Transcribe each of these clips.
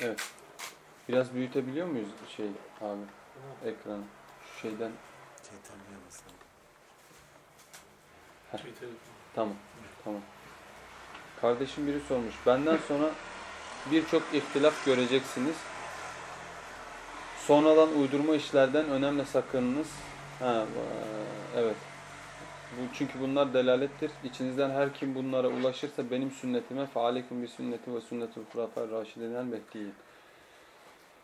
Evet. Biraz büyütebiliyor muyuz şey abi ekranı? Şu şeyden Şeytan yamasın. Tamam, tamam. Kardeşim biri sormuş. Benden sonra birçok ihtilaf göreceksiniz. Sonradan uydurma işlerden önemli sakınınız. Ha, evet. Bu, çünkü bunlar delalettir. İçinizden her kim bunlara ulaşırsa benim sünnetime fealekum bir sünneti ve sünneti hurafer raşidin el mehdiyin.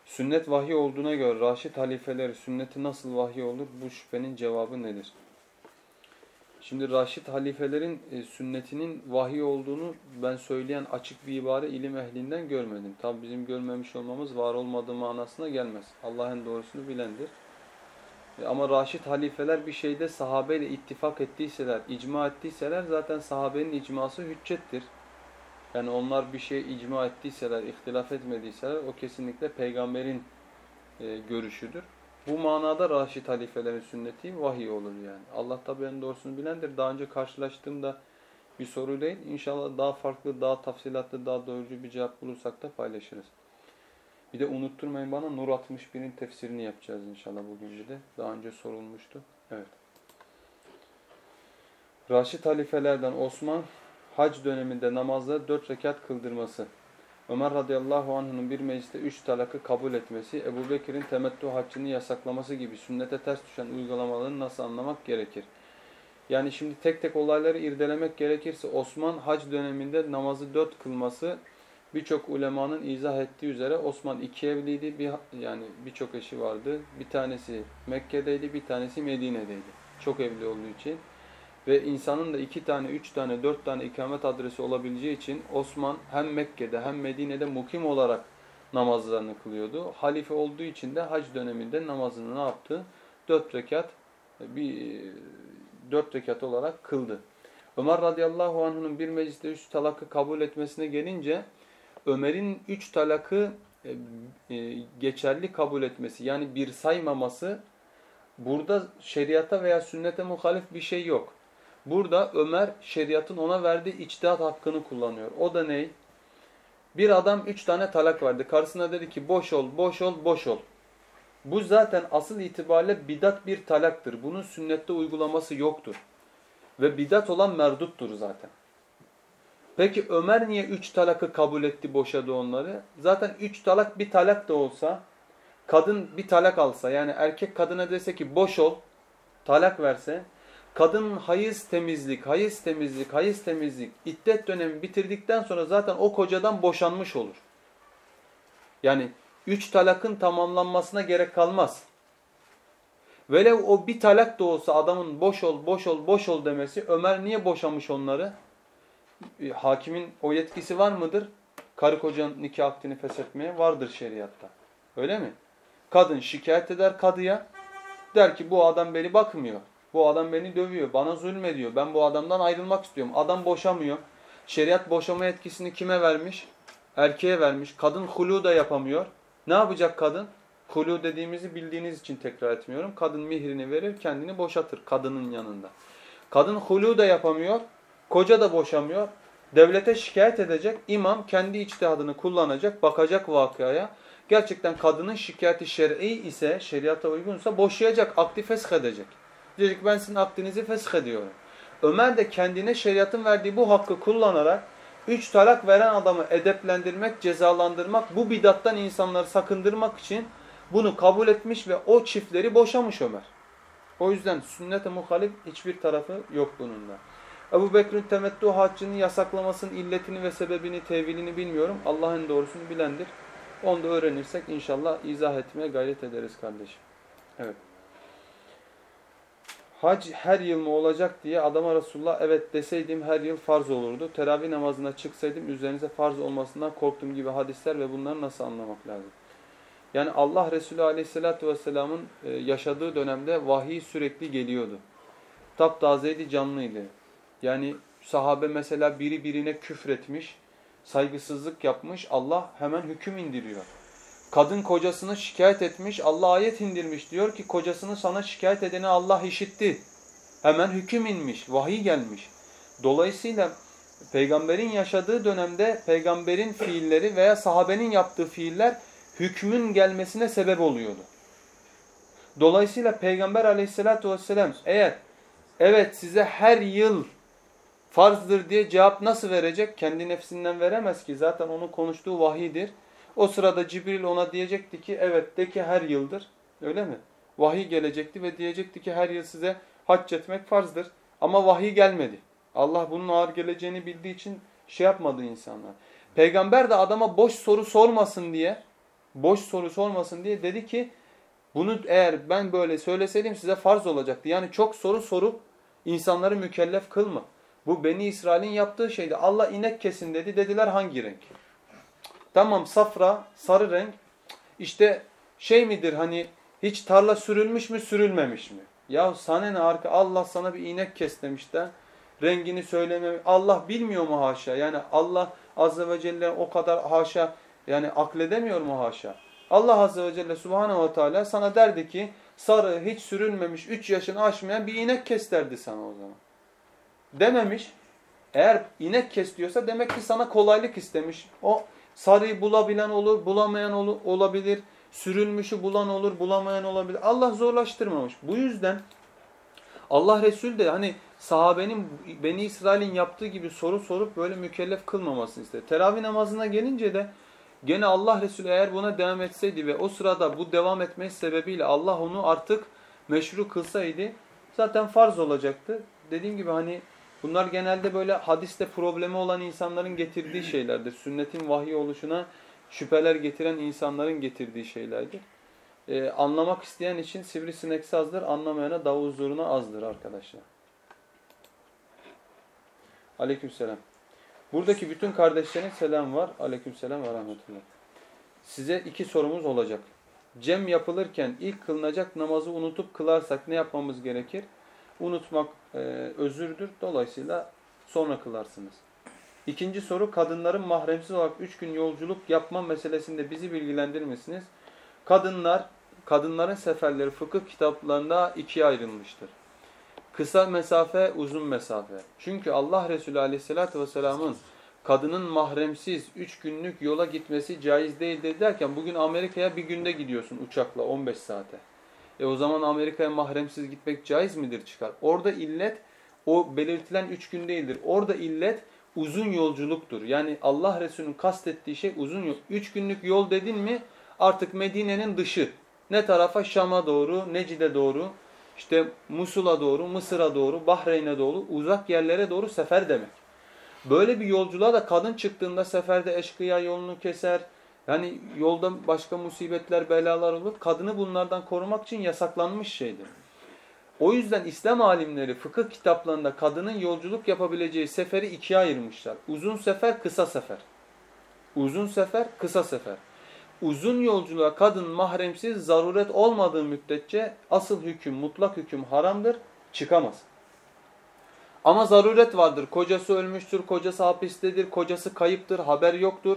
Sünnet vahiy olduğuna göre Raşid halifeleri sünneti nasıl vahiy olur? Bu şüphenin cevabı nedir? Şimdi Raşid halifelerin e, sünnetinin vahiy olduğunu ben söyleyen açık bir ibare ilim ehlinden görmedim. Tabi bizim görmemiş olmamız var olmadığı manasına gelmez. Allah en doğrusunu bilendir. Ama Raşid halifeler bir şeyde sahabeyle ittifak ettiyseler, icma ettiyseler zaten sahabenin icması hüccettir. Yani onlar bir şey icma ettiyseler, ihtilaf etmediyseler o kesinlikle peygamberin e, görüşüdür. Bu manada Raşid halifelerin sünneti vahiy olur yani. Allah tabi en doğrusunu bilendir. Daha önce karşılaştığımda bir soru değil. İnşallah daha farklı, daha tafsilatlı, daha doyurucu bir cevap bulursak da paylaşırız. Bir de unutturmayın bana Nur 61'in tefsirini yapacağız inşallah bugün de. Daha önce sorulmuştu. Evet. Raşid halifelerden Osman hac döneminde namazda dört rekat kıldırması. Ömer radıyallahu anh'ın bir mecliste üç talakı kabul etmesi, Ebu Bekir'in temettü haccını yasaklaması gibi sünnete ters düşen uygulamalarını nasıl anlamak gerekir? Yani şimdi tek tek olayları irdelemek gerekirse Osman hac döneminde namazı dört kılması birçok ulemanın izah ettiği üzere Osman iki evliydi. Bir, yani birçok eşi vardı. Bir tanesi Mekke'deydi, bir tanesi Medine'deydi. Çok evli olduğu için ve insanın da iki tane, üç tane, dört tane ikamet adresi olabileceği için Osman hem Mekke'de hem Medine'de mukim olarak namazlarını kılıyordu. Halife olduğu için de hac döneminde namazını ne yaptı? Dört rekat, bir dört rekat olarak kıldı. Ömer radıyallahu anh'ın bir mecliste üç talakı kabul etmesine gelince Ömer'in üç talakı e, e, geçerli kabul etmesi yani bir saymaması burada şeriata veya sünnete muhalif bir şey yok. Burada Ömer şeriatın ona verdiği içtihat hakkını kullanıyor. O da ney? Bir adam üç tane talak verdi. Karısına dedi ki boş ol, boş ol, boş ol. Bu zaten asıl itibariyle bidat bir talaktır. Bunun sünnette uygulaması yoktur. Ve bidat olan merduttur zaten. Peki Ömer niye üç talakı kabul etti, boşadı onları? Zaten üç talak bir talak da olsa, kadın bir talak alsa, yani erkek kadına dese ki boş ol, talak verse, Kadının hayız temizlik, hayız temizlik, hayız temizlik iddet dönemi bitirdikten sonra zaten o kocadan boşanmış olur. Yani üç talakın tamamlanmasına gerek kalmaz. Velev o bir talak da olsa adamın boş ol, boş ol, boş ol demesi Ömer niye boşamış onları? E, hakimin o yetkisi var mıdır? Karı kocanın nikah akdini feshetmeye vardır şeriatta. Öyle mi? Kadın şikayet eder kadıya. Der ki bu adam beni bakmıyor. Bu adam beni dövüyor, bana zulmediyor. Ben bu adamdan ayrılmak istiyorum. Adam boşamıyor. Şeriat boşama etkisini kime vermiş? Erkeğe vermiş. Kadın hulu da yapamıyor. Ne yapacak kadın? Hulu dediğimizi bildiğiniz için tekrar etmiyorum. Kadın mihrini verir, kendini boşatır kadının yanında. Kadın hulu da yapamıyor. Koca da boşamıyor. Devlete şikayet edecek. İmam kendi içtihadını kullanacak, bakacak vakıaya. Gerçekten kadının şikayeti şer'i ise, şeriata uygunsa boşayacak, aktif fesh edecek. Diyecek ben sizin akdinizi fesh ediyorum. Ömer de kendine şeriatın verdiği bu hakkı kullanarak üç talak veren adamı edeplendirmek, cezalandırmak, bu bidattan insanları sakındırmak için bunu kabul etmiş ve o çiftleri boşamış Ömer. O yüzden sünnete muhalif hiçbir tarafı yok bununla. Ebu Bekir'in temettü haccını yasaklamasının illetini ve sebebini, tevilini bilmiyorum. Allah'ın doğrusunu bilendir. Onu da öğrenirsek inşallah izah etmeye gayret ederiz kardeşim. Evet. Hac her yıl mı olacak diye adama Resulullah evet deseydim her yıl farz olurdu. Teravih namazına çıksaydım üzerinize farz olmasından korktuğum gibi hadisler ve bunları nasıl anlamak lazım? Yani Allah Resulü Aleyhisselatü Vesselam'ın e, yaşadığı dönemde vahiy sürekli geliyordu. Taptazeydi, canlıydı. Yani sahabe mesela biri birine küfretmiş, saygısızlık yapmış, Allah hemen hüküm indiriyor. Kadın kocasını şikayet etmiş, Allah ayet indirmiş. Diyor ki kocasını sana şikayet edeni Allah işitti. Hemen hüküm inmiş, vahiy gelmiş. Dolayısıyla peygamberin yaşadığı dönemde peygamberin fiilleri veya sahabenin yaptığı fiiller hükmün gelmesine sebep oluyordu. Dolayısıyla peygamber aleyhissalatü vesselam eğer evet size her yıl farzdır diye cevap nasıl verecek? Kendi nefsinden veremez ki zaten onun konuştuğu vahidir. O sırada Cibril ona diyecekti ki evet de ki her yıldır öyle mi? Vahiy gelecekti ve diyecekti ki her yıl size hac etmek farzdır. Ama vahiy gelmedi. Allah bunun ağır geleceğini bildiği için şey yapmadı insanlar. Peygamber de adama boş soru sormasın diye, boş soru sormasın diye dedi ki bunu eğer ben böyle söyleseydim size farz olacaktı. Yani çok soru sorup insanları mükellef kılma. Bu Beni İsrail'in yaptığı şeydi. Allah inek kesin dedi. Dediler hangi renk? Tamam safra, sarı renk. İşte şey midir hani hiç tarla sürülmüş mü sürülmemiş mi? Ya sana ne arka Allah sana bir inek kes demiş de rengini söylemem. Allah bilmiyor mu haşa? Yani Allah azze ve celle o kadar haşa yani akledemiyor mu haşa? Allah azze ve celle subhanehu ve teala sana derdi ki sarı hiç sürülmemiş 3 yaşını aşmayan bir inek kes derdi sana o zaman. Dememiş. Eğer inek kes diyorsa demek ki sana kolaylık istemiş. O sarıyı bulabilen olur, bulamayan olur, olabilir. Sürülmüşü bulan olur, bulamayan olabilir. Allah zorlaştırmamış. Bu yüzden Allah Resul de hani sahabenin Beni İsrail'in yaptığı gibi soru sorup böyle mükellef kılmamasını istedi. Teravih namazına gelince de gene Allah Resulü eğer buna devam etseydi ve o sırada bu devam etmesi sebebiyle Allah onu artık meşru kılsaydı zaten farz olacaktı. Dediğim gibi hani bunlar genelde böyle hadiste problemi olan insanların getirdiği şeylerdir. Sünnetin vahiy oluşuna şüpheler getiren insanların getirdiği şeylerdir. Ee, anlamak isteyen için sivrisinek azdır, anlamayana davul zuruna azdır arkadaşlar. Aleykümselam. Buradaki bütün kardeşlerin selam var. Aleykümselam ve rahmetullah. Size iki sorumuz olacak. Cem yapılırken ilk kılınacak namazı unutup kılarsak ne yapmamız gerekir? Unutmak e, özürdür. Dolayısıyla sonra kılarsınız. İkinci soru kadınların mahremsiz olarak üç gün yolculuk yapma meselesinde bizi bilgilendirir misiniz? Kadınlar, kadınların seferleri fıkıh kitaplarında ikiye ayrılmıştır. Kısa mesafe, uzun mesafe. Çünkü Allah Resulü Aleyhisselatü vesselamın kadının mahremsiz 3 günlük yola gitmesi caiz değildir derken bugün Amerika'ya bir günde gidiyorsun uçakla 15 saate. E o zaman Amerika'ya mahremsiz gitmek caiz midir çıkar? Orada illet o belirtilen 3 gün değildir. Orada illet uzun yolculuktur. Yani Allah Resulü'nün kastettiği şey uzun yol. 3 günlük yol dedin mi artık Medine'nin dışı. Ne tarafa? Şam'a doğru, Necid'e doğru, işte Musul'a doğru, Mısır'a doğru, Bahreyn'e doğru, uzak yerlere doğru sefer demek. Böyle bir yolculuğa da kadın çıktığında seferde eşkıya yolunu keser. Yani yolda başka musibetler, belalar olur. Kadını bunlardan korumak için yasaklanmış şeydir. O yüzden İslam alimleri fıkıh kitaplarında kadının yolculuk yapabileceği seferi ikiye ayırmışlar. Uzun sefer, kısa sefer. Uzun sefer, kısa sefer. Uzun yolculuğa kadın mahremsiz zaruret olmadığı müddetçe asıl hüküm, mutlak hüküm haramdır, çıkamaz. Ama zaruret vardır. Kocası ölmüştür, kocası hapistedir, kocası kayıptır, haber yoktur.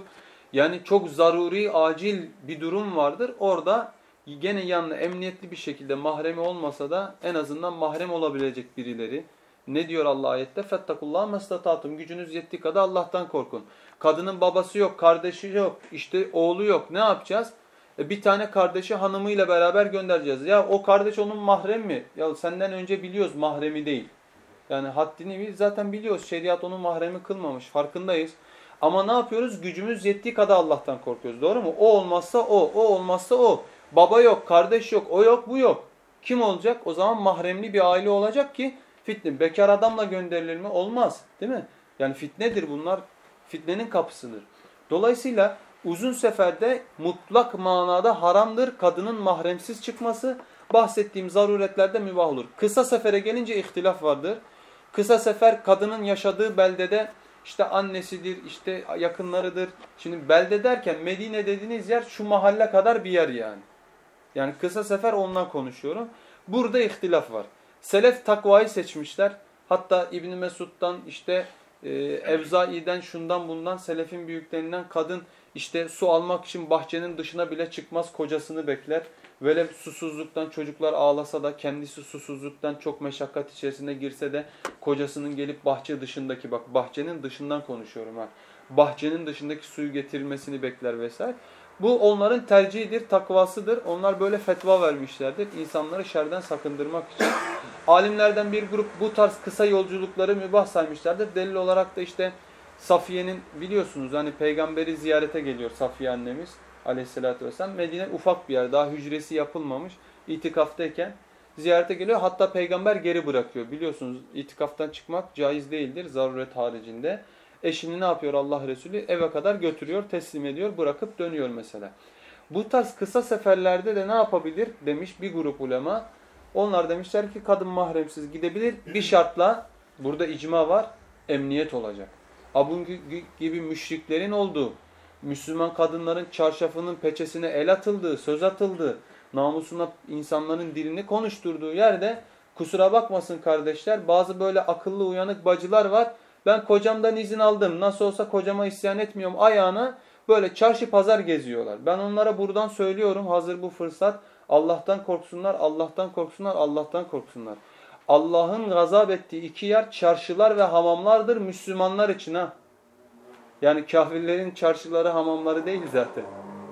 Yani çok zaruri, acil bir durum vardır. Orada gene yanına emniyetli bir şekilde mahremi olmasa da en azından mahrem olabilecek birileri. Ne diyor Allah ayette? فَاتَّقُوا مَسْتَطَاتُمْ Gücünüz yettiği kadar Allah'tan korkun. Kadının babası yok, kardeşi yok, işte oğlu yok. Ne yapacağız? E bir tane kardeşi hanımıyla beraber göndereceğiz. Ya o kardeş onun mahrem mi? Ya senden önce biliyoruz mahremi değil. Yani haddini biz zaten biliyoruz. Şeriat onun mahremi kılmamış. Farkındayız. Ama ne yapıyoruz? Gücümüz yettiği kadar Allah'tan korkuyoruz. Doğru mu? O olmazsa o, o olmazsa o. Baba yok, kardeş yok, o yok, bu yok. Kim olacak? O zaman mahremli bir aile olacak ki fitne. Bekar adamla gönderilir mi? Olmaz. Değil mi? Yani fitnedir bunlar. Fitnenin kapısıdır. Dolayısıyla uzun seferde mutlak manada haramdır kadının mahremsiz çıkması. Bahsettiğim zaruretlerde mübah olur. Kısa sefere gelince ihtilaf vardır. Kısa sefer kadının yaşadığı beldede işte annesidir, işte yakınlarıdır. Şimdi belde derken Medine dediğiniz yer şu mahalle kadar bir yer yani. Yani kısa sefer ondan konuşuyorum. Burada ihtilaf var. Selef takvayı seçmişler. Hatta İbn Mesud'dan işte e, Evzai'den şundan bundan selefin büyüklerinden kadın İşte su almak için bahçenin dışına bile çıkmaz kocasını bekler. Velev susuzluktan çocuklar ağlasa da kendisi susuzluktan çok meşakkat içerisine girse de kocasının gelip bahçe dışındaki bak bahçenin dışından konuşuyorum ha. Bahçenin dışındaki suyu getirilmesini bekler vesaire. Bu onların tercihidir, takvasıdır. Onlar böyle fetva vermişlerdir. İnsanları şerden sakındırmak için. Alimlerden bir grup bu tarz kısa yolculukları mübah saymışlardır. Delil olarak da işte Safiye'nin biliyorsunuz hani peygamberi ziyarete geliyor Safiye annemiz aleyhissalatü vesselam. Medine ufak bir yer daha hücresi yapılmamış itikaftayken ziyarete geliyor. Hatta peygamber geri bırakıyor. Biliyorsunuz itikaftan çıkmak caiz değildir zaruret haricinde. Eşini ne yapıyor Allah Resulü? Eve kadar götürüyor, teslim ediyor, bırakıp dönüyor mesela. Bu tarz kısa seferlerde de ne yapabilir demiş bir grup ulema. Onlar demişler ki kadın mahremsiz gidebilir. Bir şartla burada icma var, emniyet olacak. Abun gibi müşriklerin olduğu, Müslüman kadınların çarşafının peçesine el atıldığı, söz atıldığı, namusuna insanların dilini konuşturduğu yerde kusura bakmasın kardeşler bazı böyle akıllı uyanık bacılar var. Ben kocamdan izin aldım nasıl olsa kocama isyan etmiyorum ayağına böyle çarşı pazar geziyorlar. Ben onlara buradan söylüyorum hazır bu fırsat Allah'tan korksunlar, Allah'tan korksunlar, Allah'tan korksunlar. Allah'ın gazap ettiği iki yer çarşılar ve hamamlardır Müslümanlar için ha. Yani kafirlerin çarşıları, hamamları değil zaten.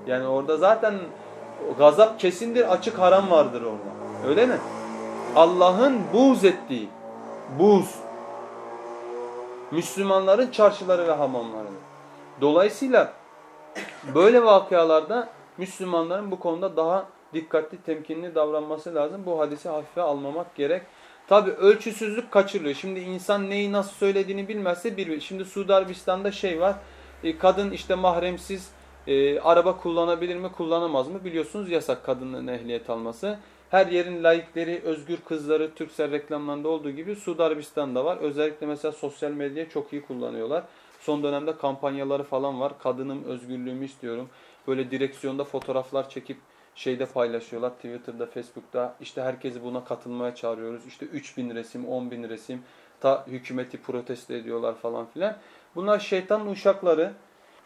Yani orada zaten gazap kesindir, açık haram vardır orada. Öyle mi? Allah'ın buğz ettiği, buz, Müslümanların çarşıları ve hamamları. Dolayısıyla böyle vakalarda Müslümanların bu konuda daha dikkatli, temkinli davranması lazım. Bu hadisi hafife almamak gerek. Tabi ölçüsüzlük kaçırılıyor. Şimdi insan neyi nasıl söylediğini bilmezse bir. Şimdi Suudi Arabistan'da şey var. E, kadın işte mahremsiz e, araba kullanabilir mi kullanamaz mı biliyorsunuz yasak kadının ehliyet alması. Her yerin layıkları, özgür kızları Türksel reklamlarında olduğu gibi Suudi Arabistan'da var. Özellikle mesela sosyal medyayı çok iyi kullanıyorlar. Son dönemde kampanyaları falan var. Kadınım özgürlüğümü istiyorum. Böyle direksiyonda fotoğraflar çekip şeyde paylaşıyorlar. Twitter'da, Facebook'ta işte herkesi buna katılmaya çağırıyoruz. İşte 3000 resim, 10 bin resim ta hükümeti protesto ediyorlar falan filan. Bunlar şeytanın uşakları.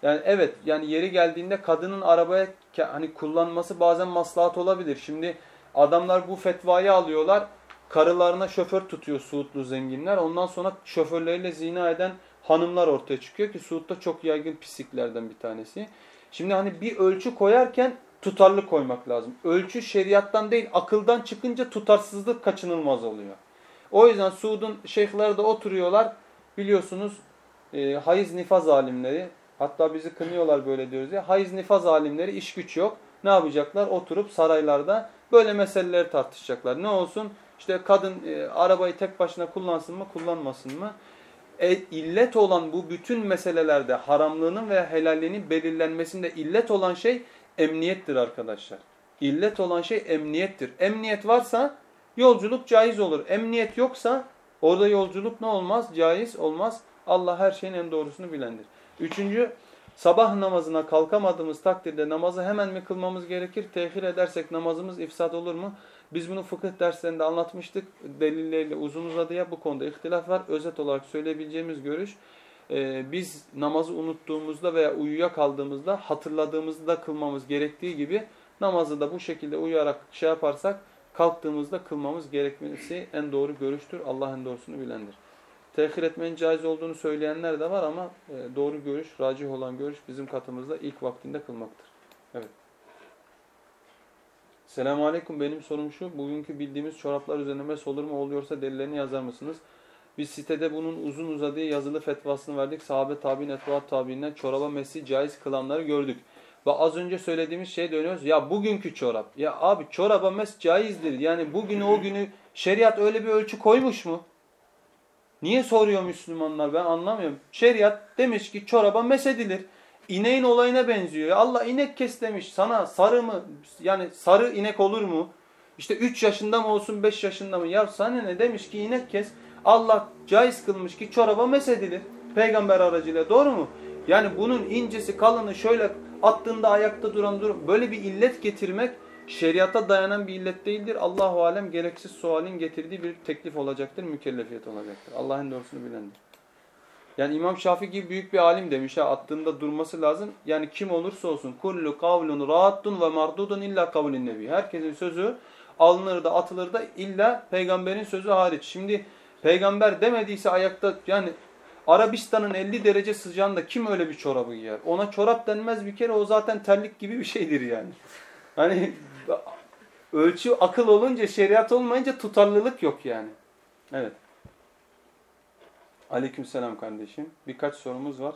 Yani evet yani yeri geldiğinde kadının arabaya hani kullanması bazen maslahat olabilir. Şimdi adamlar bu fetvayı alıyorlar. Karılarına şoför tutuyor Suudlu zenginler. Ondan sonra şoförleriyle zina eden hanımlar ortaya çıkıyor ki Suud'da çok yaygın pisliklerden bir tanesi. Şimdi hani bir ölçü koyarken tutarlı koymak lazım. Ölçü şeriattan değil akıldan çıkınca tutarsızlık kaçınılmaz oluyor. O yüzden Suud'un şeyhleri de oturuyorlar. Biliyorsunuz e, hayız nifaz alimleri hatta bizi kınıyorlar böyle diyoruz ya. Hayız nifaz alimleri iş güç yok. Ne yapacaklar? Oturup saraylarda böyle meseleleri tartışacaklar. Ne olsun? İşte kadın e, arabayı tek başına kullansın mı kullanmasın mı? E, illet olan bu bütün meselelerde haramlığının veya helalliğinin belirlenmesinde illet olan şey emniyettir arkadaşlar. İllet olan şey emniyettir. Emniyet varsa yolculuk caiz olur. Emniyet yoksa orada yolculuk ne olmaz? Caiz olmaz. Allah her şeyin en doğrusunu bilendir. Üçüncü, sabah namazına kalkamadığımız takdirde namazı hemen mi kılmamız gerekir? Tehir edersek namazımız ifsad olur mu? Biz bunu fıkıh derslerinde anlatmıştık. Delilleriyle uzun uzadıya bu konuda ihtilaf var. Özet olarak söyleyebileceğimiz görüş, e, biz namazı unuttuğumuzda veya uyuyakaldığımızda hatırladığımızda kılmamız gerektiği gibi namazı da bu şekilde uyuyarak şey yaparsak kalktığımızda kılmamız gerekmesi en doğru görüştür. Allah en doğrusunu bilendir. Tehir etmenin caiz olduğunu söyleyenler de var ama e, doğru görüş, racih olan görüş bizim katımızda ilk vaktinde kılmaktır. Evet. Selamun Aleyküm. Benim sorum şu. Bugünkü bildiğimiz çoraplar üzerine mes olur mu? Oluyorsa delillerini yazar mısınız? Biz sitede bunun uzun uzadığı yazılı fetvasını verdik. Sahabe tabi'in, etvaat tabi'inden çoraba mesi caiz kılanları gördük. Ve az önce söylediğimiz şeye dönüyoruz. Ya bugünkü çorap. Ya abi çoraba mes caizdir. Yani bugünü o günü şeriat öyle bir ölçü koymuş mu? Niye soruyor Müslümanlar ben anlamıyorum. Şeriat demiş ki çoraba mes edilir. İneğin olayına benziyor. Ya Allah inek kes demiş. Sana sarı mı? Yani sarı inek olur mu? İşte 3 yaşında mı olsun 5 yaşında mı? Ya sana ne demiş ki inek kes. Allah caiz kılmış ki çoraba mesedilir. Peygamber aracıyla doğru mu? Yani bunun incesi kalını şöyle attığında ayakta duran durum böyle bir illet getirmek şeriata dayanan bir illet değildir. Allahu alem gereksiz sualin getirdiği bir teklif olacaktır, mükellefiyet olacaktır. Allah'ın doğrusunu bilendir. Yani İmam Şafii gibi büyük bir alim demiş ha attığında durması lazım. Yani kim olursa olsun kullu kavlun raddun ve mardudun illa kavlin nebi. Herkesin sözü alınır da atılır da illa peygamberin sözü hariç. Şimdi peygamber demediyse ayakta yani Arabistan'ın 50 derece sıcağında kim öyle bir çorabı giyer? Ona çorap denmez bir kere o zaten terlik gibi bir şeydir yani. Hani ölçü akıl olunca şeriat olmayınca tutarlılık yok yani. Evet. Aleykümselam kardeşim. Birkaç sorumuz var.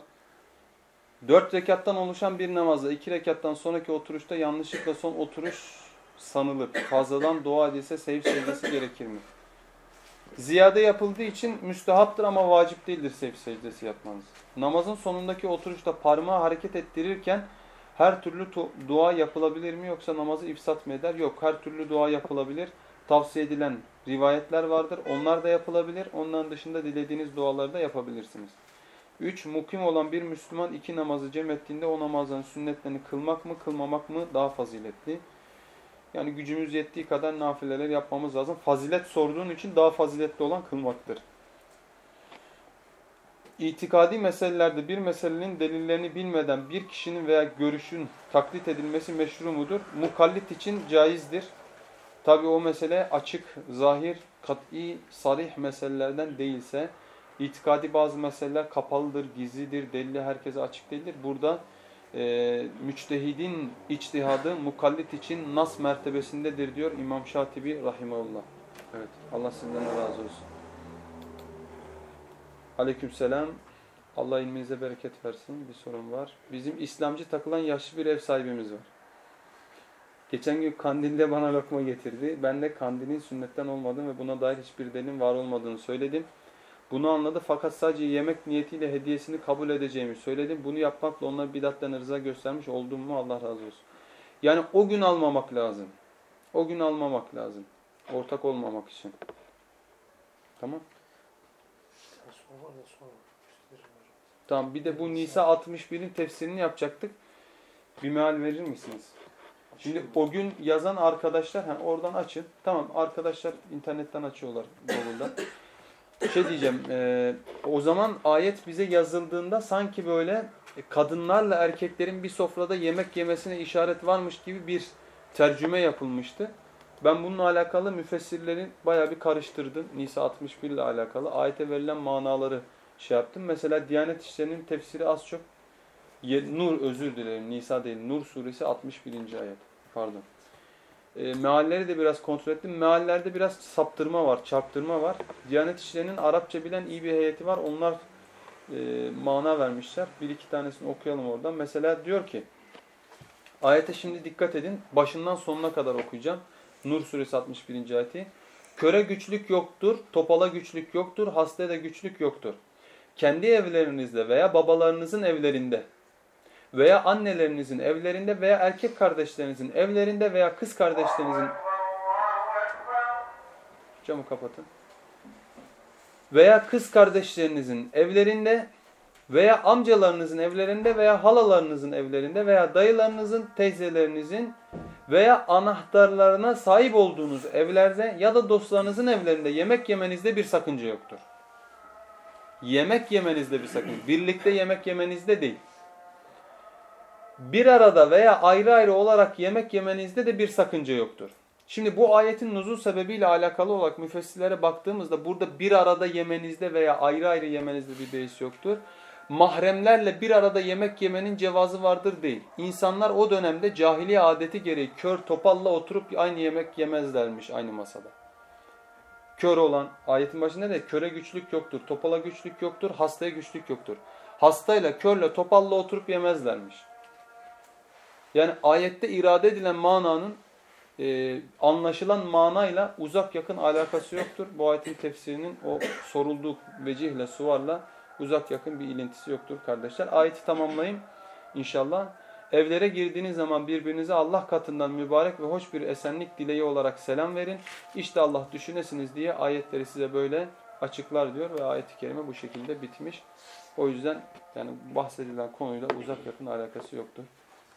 Dört rekattan oluşan bir namazda iki rekattan sonraki oturuşta yanlışlıkla son oturuş sanılıp fazladan dua edilse seyif secdesi gerekir mi? Ziyade yapıldığı için müstehaptır ama vacip değildir seyif secdesi yapmanız. Namazın sonundaki oturuşta parmağı hareket ettirirken her türlü dua yapılabilir mi yoksa namazı ifsat mı eder? Yok her türlü dua yapılabilir. Tavsiye edilen rivayetler vardır. Onlar da yapılabilir. Onların dışında dilediğiniz duaları da yapabilirsiniz. 3. Mukim olan bir Müslüman iki namazı cem ettiğinde o namazların sünnetlerini kılmak mı kılmamak mı daha faziletli? Yani gücümüz yettiği kadar nafileler yapmamız lazım. Fazilet sorduğun için daha faziletli olan kılmaktır. İtikadi meselelerde bir meselenin delillerini bilmeden bir kişinin veya görüşün taklit edilmesi meşru mudur? Mukallit için caizdir. Tabi o mesele açık, zahir, kat'i, sarih meselelerden değilse, itikadi bazı meseleler kapalıdır, gizlidir, delili herkese açık değildir. Burada e, müçtehidin içtihadı mukallit için nas mertebesindedir diyor İmam Şatibi Rahimahullah. Evet, Allah sizden razı olsun. Aleykümselam. Allah ilminize bereket versin. Bir sorun var. Bizim İslamcı takılan yaşlı bir ev sahibimiz var. Geçen gün kandilde bana lokma getirdi. Ben de kandilin sünnetten olmadığını ve buna dair hiçbir delilin var olmadığını söyledim. Bunu anladı fakat sadece yemek niyetiyle hediyesini kabul edeceğimi söyledim. Bunu yapmakla ona bidattan rıza göstermiş oldum mu Allah razı olsun. Yani o gün almamak lazım. O gün almamak lazım. Ortak olmamak için. Tamam. Tamam bir de bu Nisa 61'in tefsirini yapacaktık. Bir meal verir misiniz? Şimdi o gün yazan arkadaşlar hani oradan açın. Tamam arkadaşlar internetten açıyorlar Google'dan. Şey diyeceğim e, o zaman ayet bize yazıldığında sanki böyle kadınlarla erkeklerin bir sofrada yemek yemesine işaret varmış gibi bir tercüme yapılmıştı. Ben bununla alakalı müfessirlerin baya bir karıştırdım. Nisa 61 ile alakalı. Ayete verilen manaları şey yaptım. Mesela Diyanet İşleri'nin tefsiri az çok Nur özür dilerim. Nisa değil. Nur suresi 61. ayet. Pardon. E, mealleri de biraz kontrol ettim. Meallerde biraz saptırma var, çarptırma var. Diyanet İşleri'nin Arapça bilen iyi bir heyeti var. Onlar e, mana vermişler. Bir iki tanesini okuyalım oradan. Mesela diyor ki, ayete şimdi dikkat edin. Başından sonuna kadar okuyacağım. Nur suresi 61. ayeti. Köre güçlük yoktur, topala güçlük yoktur, hastaya da güçlük yoktur. Kendi evlerinizde veya babalarınızın evlerinde veya annelerinizin evlerinde veya erkek kardeşlerinizin evlerinde veya kız kardeşlerinizin camı kapatın. Veya kız kardeşlerinizin evlerinde veya amcalarınızın evlerinde veya halalarınızın evlerinde veya dayılarınızın, teyzelerinizin veya anahtarlarına sahip olduğunuz evlerde ya da dostlarınızın evlerinde yemek yemenizde bir sakınca yoktur. Yemek yemenizde bir sakınca. Birlikte yemek yemenizde değil bir arada veya ayrı ayrı olarak yemek yemenizde de bir sakınca yoktur. Şimdi bu ayetin nuzul sebebiyle alakalı olarak müfessirlere baktığımızda burada bir arada yemenizde veya ayrı ayrı yemenizde bir beis yoktur. Mahremlerle bir arada yemek yemenin cevazı vardır değil. İnsanlar o dönemde cahiliye adeti gereği kör topalla oturup aynı yemek yemezlermiş aynı masada. Kör olan ayetin başında ne? Köre güçlük yoktur, topala güçlük yoktur, hastaya güçlük yoktur. Hastayla, körle, topalla oturup yemezlermiş. Yani ayette irade edilen mananın e, anlaşılan manayla uzak yakın alakası yoktur. Bu ayetin tefsirinin o sorulduğu vecihle, suvarla uzak yakın bir ilintisi yoktur kardeşler. Ayeti tamamlayayım inşallah. Evlere girdiğiniz zaman birbirinize Allah katından mübarek ve hoş bir esenlik dileği olarak selam verin. İşte Allah düşünesiniz diye ayetleri size böyle açıklar diyor ve ayet-i kerime bu şekilde bitmiş. O yüzden yani bahsedilen konuyla uzak yakın alakası yoktur.